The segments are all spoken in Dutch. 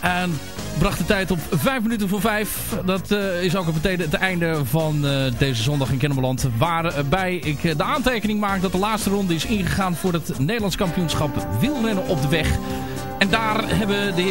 En bracht de tijd op 5 minuten voor 5. Dat uh, is ook meteen het einde van uh, deze zondag in Kennemerland. Waarbij ik de aantekening maak dat de laatste ronde is ingegaan voor het Nederlands kampioenschap wielrennen op de weg. En daar hebben de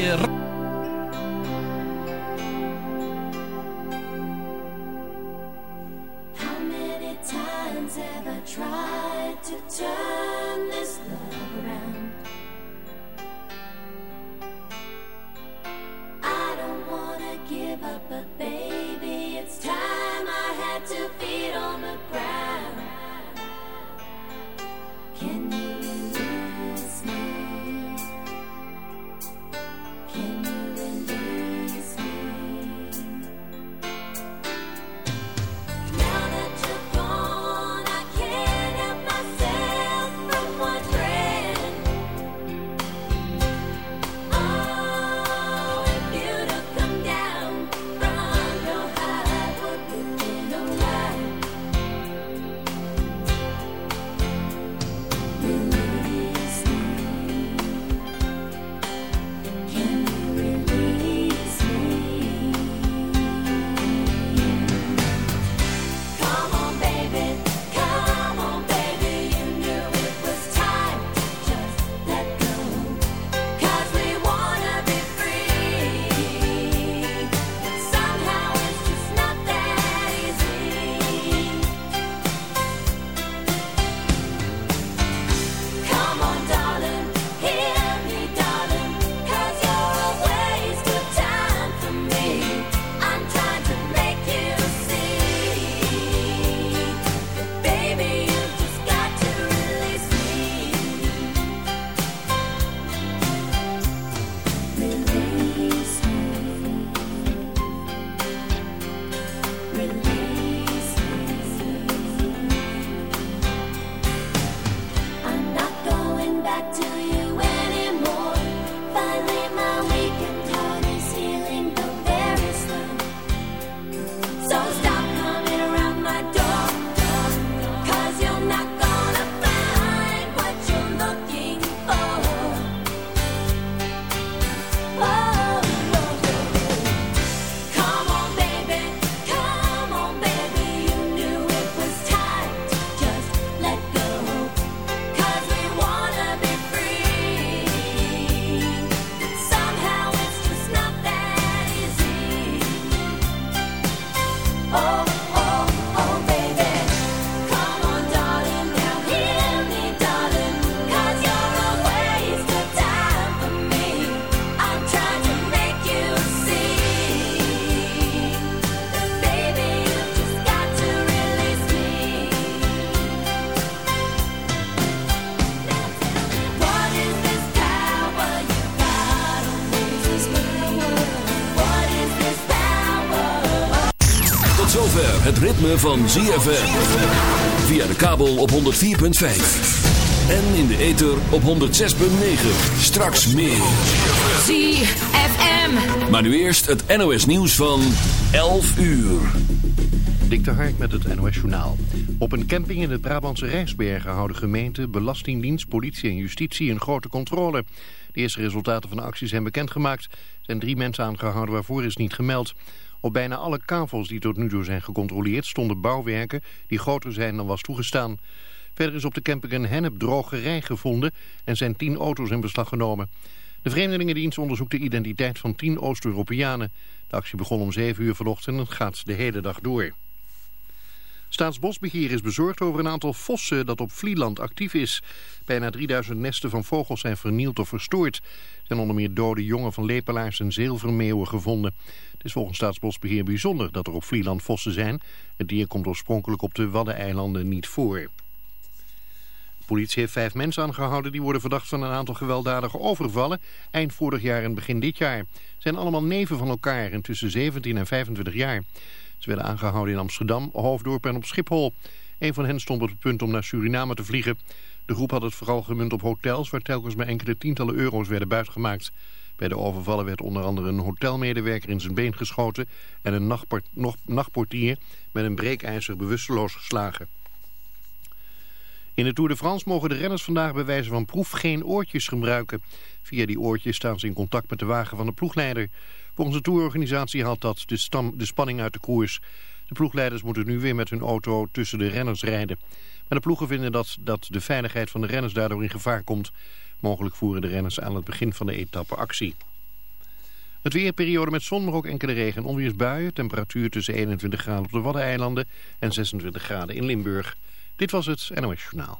van ZFM. Via de kabel op 104.5. En in de ether op 106.9. Straks meer. ZFM. Maar nu eerst het NOS nieuws van 11 uur. Dik de Hark met het NOS journaal. Op een camping in het Brabantse Rijsbergen houden gemeente, belastingdienst, politie en justitie een grote controle. De eerste resultaten van de actie zijn bekendgemaakt. Er zijn drie mensen aangehouden waarvoor is niet gemeld. Op bijna alle kavels die tot nu toe zijn gecontroleerd stonden bouwwerken die groter zijn dan was toegestaan. Verder is op de camping een hennepdrogerij gevonden en zijn tien auto's in beslag genomen. De Vreemdelingendienst onderzoekt de identiteit van tien Oost-Europeanen. De actie begon om 7 uur vanochtend en gaat de hele dag door. Staatsbosbeheer is bezorgd over een aantal vossen dat op Vlieland actief is. Bijna 3000 nesten van vogels zijn vernield of verstoord. Er zijn onder meer dode jongen van lepelaars en zeelvermeeuwen gevonden. Het is volgens Staatsbosbeheer bijzonder dat er op Vlieland vossen zijn. Het dier komt oorspronkelijk op de Waddeneilanden niet voor. De politie heeft vijf mensen aangehouden die worden verdacht van een aantal gewelddadige overvallen eind vorig jaar en begin dit jaar. Zijn allemaal neven van elkaar en tussen 17 en 25 jaar. Ze werden aangehouden in Amsterdam, Hoofddorp en op Schiphol. Een van hen stond op het punt om naar Suriname te vliegen. De groep had het vooral gemunt op hotels waar telkens maar enkele tientallen euro's werden buitgemaakt. Bij de overvallen werd onder andere een hotelmedewerker in zijn been geschoten... en een nachtportier met een breekijzer bewusteloos geslagen. In de Tour de France mogen de renners vandaag bij wijze van proef geen oortjes gebruiken. Via die oortjes staan ze in contact met de wagen van de ploegleider. Volgens de tourorganisatie haalt dat de, stam, de spanning uit de koers. De ploegleiders moeten nu weer met hun auto tussen de renners rijden. Maar de ploegen vinden dat, dat de veiligheid van de renners daardoor in gevaar komt. Mogelijk voeren de renners aan het begin van de etappe actie. Het weerperiode met zon, maar ook enkele regen- en onweersbuien. Temperatuur tussen 21 graden op de Waddeneilanden en 26 graden in Limburg. Dit was het NOS Journaal.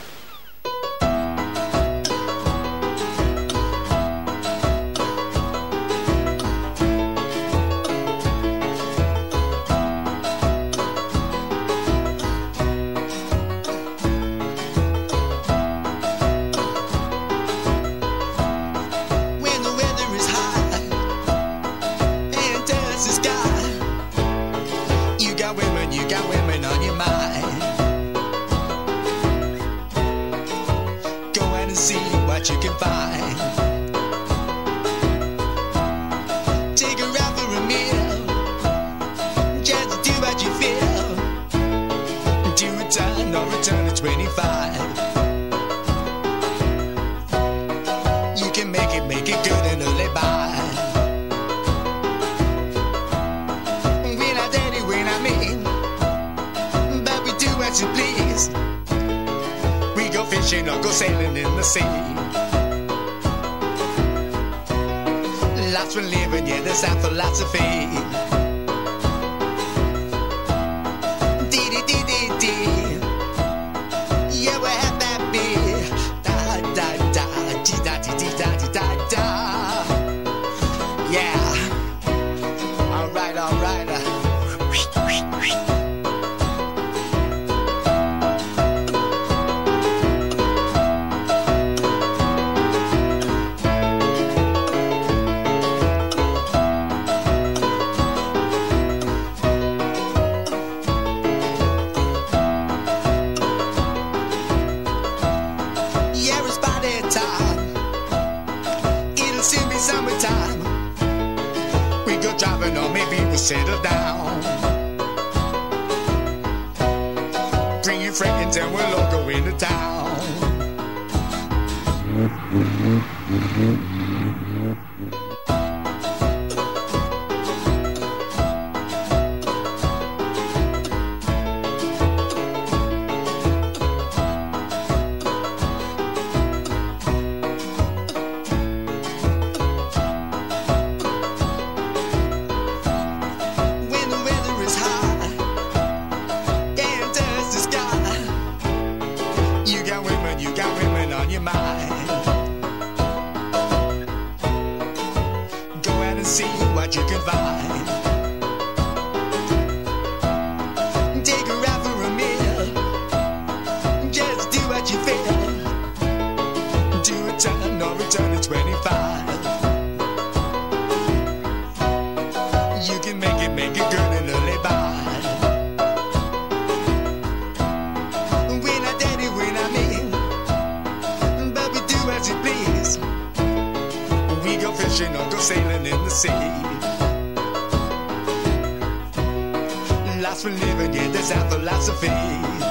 you know, go sailing in the sea. Lots of living, yeah, that's our philosophy. Or return to 25. You can make it, make it good and early by. When I daddy, when I mean, but we do as you please. We go fishing or go sailing in the sea. Lots for living, yeah, that's our philosophy.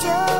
Just.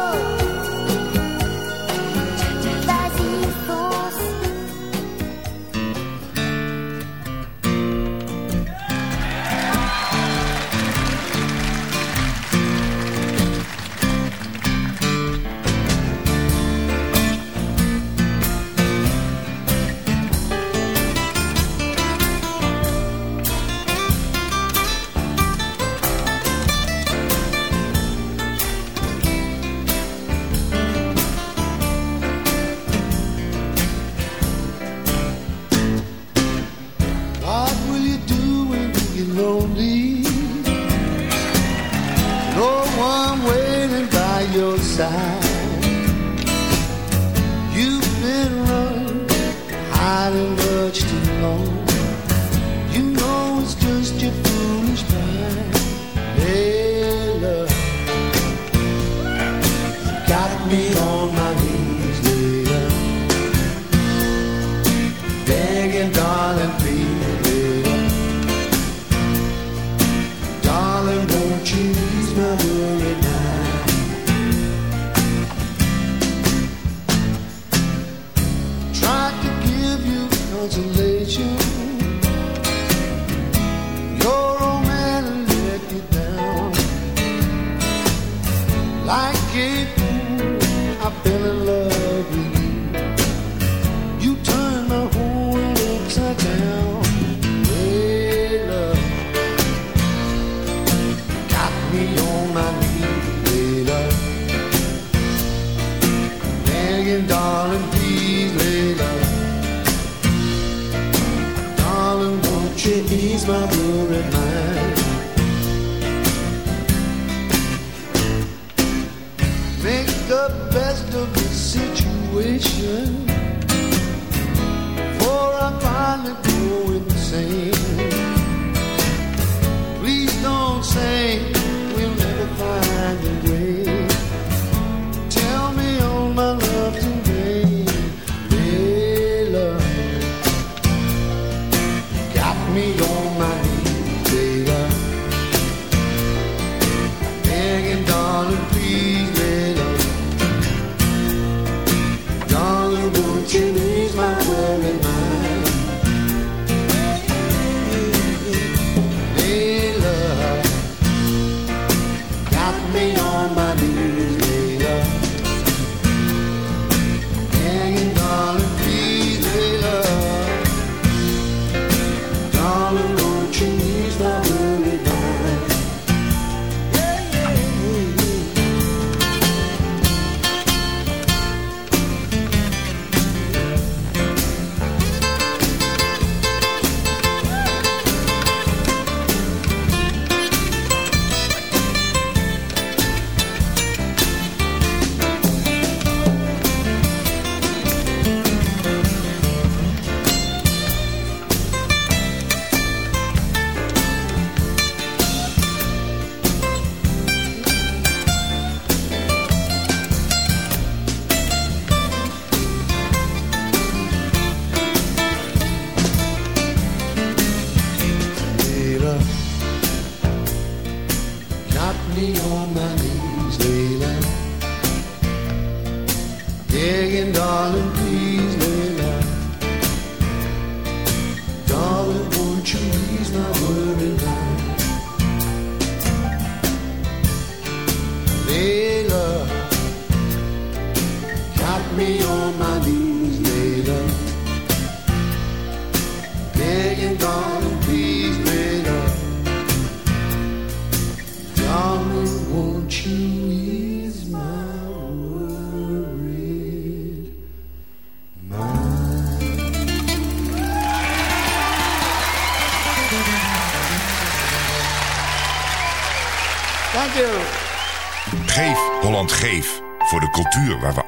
Ease my worried these days.